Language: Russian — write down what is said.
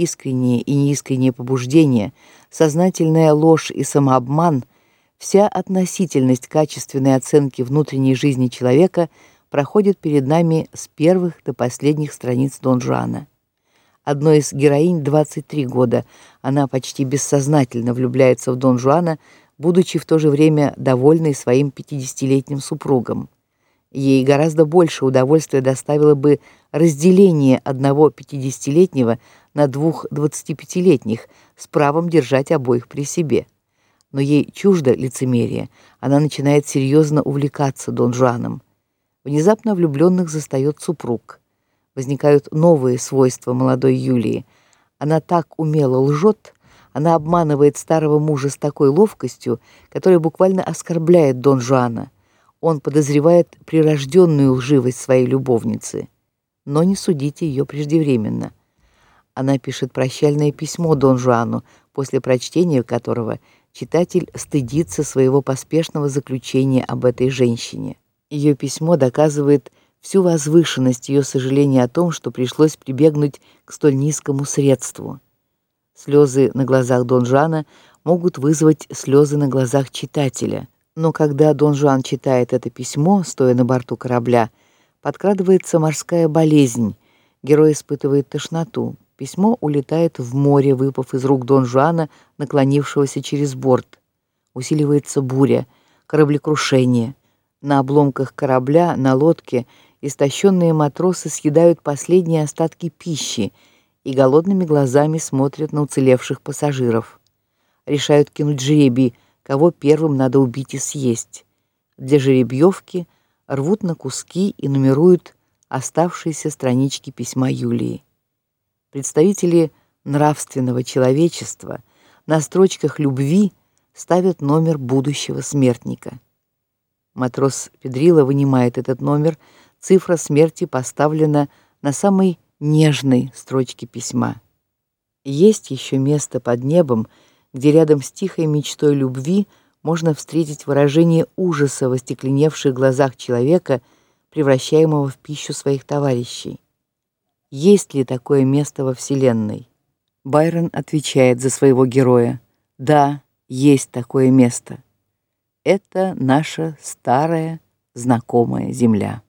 искренние и неискренние побуждения, сознательная ложь и самообман, вся относительность качественной оценки внутренней жизни человека проходит перед нами с первых до последних страниц Дон Жуана. Одной из героинь 23 года. Она почти бессознательно влюбляется в Дон Жуана, будучи в то же время довольной своим 50-летним супругом. Ей гораздо больше удовольствия доставило бы разделение одного 50-летнего на двух 25-летних с правом держать обоих при себе. Но ей чуждо лицемерие. Она начинает серьезно увлекаться Дон Жуаном. Внезапно влюбленных застаёт супруг. Возникают новые свойства молодой Юлии. Она так умело лжет, она обманывает старого мужа с такой ловкостью, которая буквально оскорбляет Дон Жуана. Он подозревает прирожденную лживость своей любовницы. Но не судите ее преждевременно. Она пишет прощальное письмо Дон Жуану, после прочтения которого читатель стыдится своего поспешного заключения об этой женщине. Ее письмо доказывает всю возвышенность ее сожаления о том, что пришлось прибегнуть к столь низкому средству. Слезы на глазах Дон Жуана могут вызвать слезы на глазах читателя, но когда Дон Жуан читает это письмо, стоя на борту корабля, подкрадывается морская болезнь. Герой испытывает тошноту. Письмо улетает в море, выпав из рук Дон Жуана, наклонившегося через борт. Усиливается буря, кораблекрушение. На обломках корабля, на лодке истощенные матросы съедают последние остатки пищи и голодными глазами смотрят на уцелевших пассажиров. Решают кинуть жребий, кого первым надо убить и съесть. Для жеребьевки рвут на куски и нумеруют оставшиеся странички письма Юлии. Представители нравственного человечества на строчках любви ставят номер будущего смертника. Матрос Педрила вынимает этот номер, цифра смерти поставлена на самой нежной строчке письма. Есть еще место под небом, где рядом с тихой мечтой любви можно встретить выражение ужаса в остекленевших глазах человека, превращаемого в пищу своих товарищей. Есть ли такое место во вселенной? Байрон отвечает за своего героя: "Да, есть такое место" это наша старая знакомая земля.